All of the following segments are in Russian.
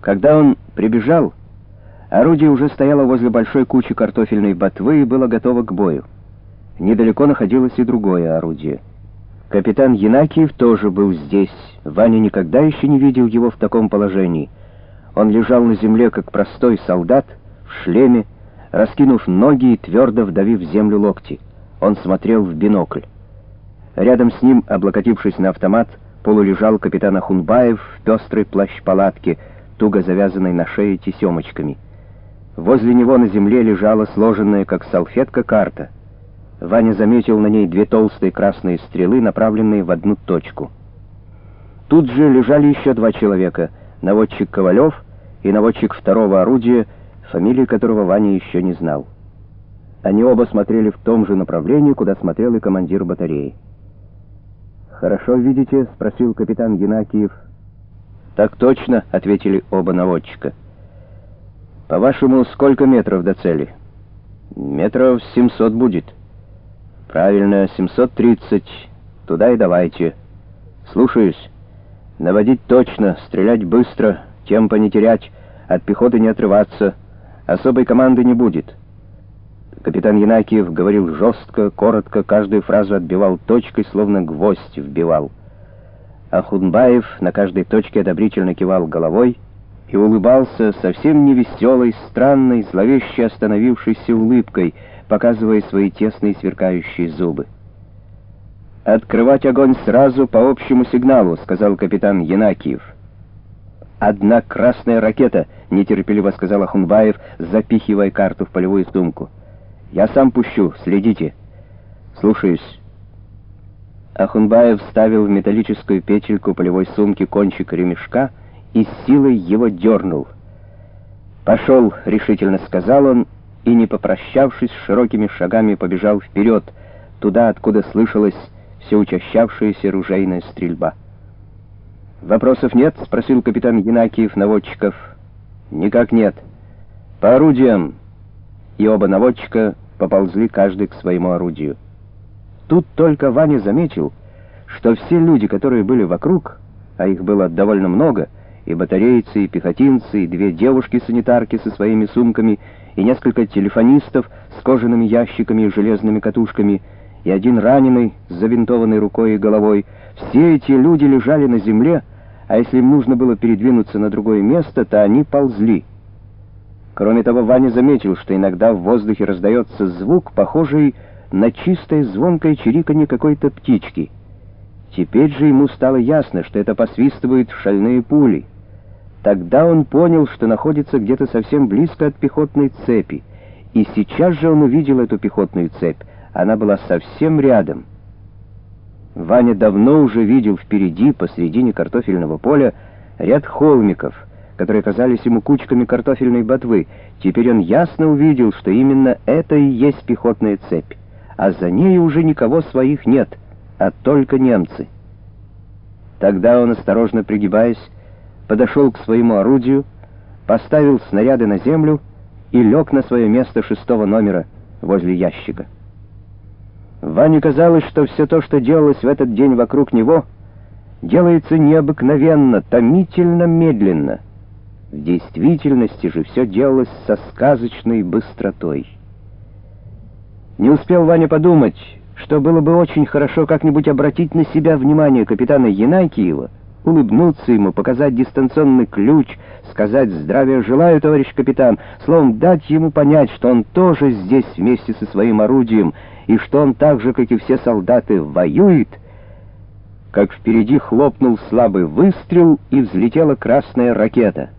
Когда он прибежал, орудие уже стояло возле большой кучи картофельной ботвы и было готово к бою. Недалеко находилось и другое орудие. Капитан Янакиев тоже был здесь. Ваня никогда еще не видел его в таком положении. Он лежал на земле, как простой солдат, в шлеме, раскинув ноги и твердо вдавив в землю локти. Он смотрел в бинокль. Рядом с ним, облокотившись на автомат, полулежал капитан Ахунбаев в пестрой плащ-палатке, туго завязанной на шее тесемочками. Возле него на земле лежала сложенная, как салфетка, карта. Ваня заметил на ней две толстые красные стрелы, направленные в одну точку. Тут же лежали еще два человека, наводчик Ковалев и наводчик второго орудия, фамилии которого Ваня еще не знал. Они оба смотрели в том же направлении, куда смотрел и командир батареи. «Хорошо видите?» — спросил капитан Геннакиев. «Так точно», — ответили оба наводчика. «По-вашему, сколько метров до цели?» «Метров 700 будет». «Правильно, 730. Туда и давайте». «Слушаюсь. Наводить точно, стрелять быстро, темпа не терять, от пехоты не отрываться. Особой команды не будет». Капитан Янакиев говорил жестко, коротко, каждую фразу отбивал точкой, словно гвоздь вбивал. А Хунбаев на каждой точке одобрительно кивал головой и улыбался совсем невеселой, странной, зловеще остановившейся улыбкой, показывая свои тесные сверкающие зубы. «Открывать огонь сразу по общему сигналу», — сказал капитан Янакиев. «Одна красная ракета», — нетерпеливо сказал Ахунбаев, запихивая карту в полевую сумку. Я сам пущу, следите. Слушаюсь. Ахунбаев вставил в металлическую петельку полевой сумки кончик ремешка и силой его дернул. «Пошел», — решительно сказал он, и, не попрощавшись, широкими шагами побежал вперед, туда, откуда слышалась все учащавшаяся ружейная стрельба. «Вопросов нет?» — спросил капитан Геннакиев наводчиков. «Никак нет. По орудиям и оба наводчика поползли каждый к своему орудию. Тут только Ваня заметил, что все люди, которые были вокруг, а их было довольно много, и батарейцы, и пехотинцы, и две девушки-санитарки со своими сумками, и несколько телефонистов с кожаными ящиками и железными катушками, и один раненый с завинтованной рукой и головой, все эти люди лежали на земле, а если им нужно было передвинуться на другое место, то они ползли. Кроме того, Ваня заметил, что иногда в воздухе раздается звук, похожий на чистое звонкое чириканье какой-то птички. Теперь же ему стало ясно, что это посвистывают шальные пули. Тогда он понял, что находится где-то совсем близко от пехотной цепи, и сейчас же он увидел эту пехотную цепь. Она была совсем рядом. Ваня давно уже видел впереди, посредине картофельного поля, ряд холмиков — которые казались ему кучками картофельной ботвы. Теперь он ясно увидел, что именно это и есть пехотная цепь, а за ней уже никого своих нет, а только немцы. Тогда он, осторожно пригибаясь, подошел к своему орудию, поставил снаряды на землю и лег на свое место шестого номера возле ящика. Ване казалось, что все то, что делалось в этот день вокруг него, делается необыкновенно, томительно медленно — в действительности же все делалось со сказочной быстротой. Не успел Ваня подумать, что было бы очень хорошо как-нибудь обратить на себя внимание капитана Янакиева, улыбнуться ему, показать дистанционный ключ, сказать «Здравия желаю, товарищ капитан», словом, дать ему понять, что он тоже здесь вместе со своим орудием, и что он так же, как и все солдаты, воюет, как впереди хлопнул слабый выстрел и взлетела красная ракета —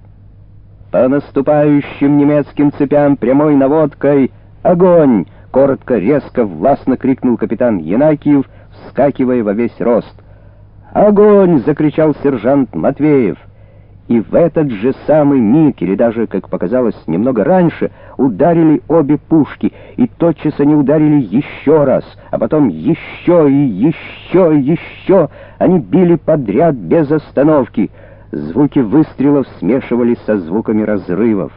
по наступающим немецким цепям прямой наводкой «Огонь!» — коротко, резко, властно крикнул капитан Янакиев, вскакивая во весь рост. «Огонь!» — закричал сержант Матвеев. И в этот же самый миг, или даже, как показалось, немного раньше, ударили обе пушки, и тотчас они ударили еще раз, а потом еще и еще и еще. Они били подряд без остановки — Звуки выстрелов смешивались со звуками разрывов.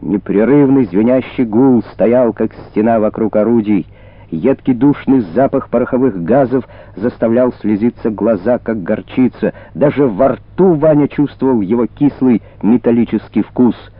Непрерывный звенящий гул стоял, как стена вокруг орудий. Едкий душный запах пороховых газов заставлял слезиться глаза, как горчица. Даже во рту Ваня чувствовал его кислый металлический вкус —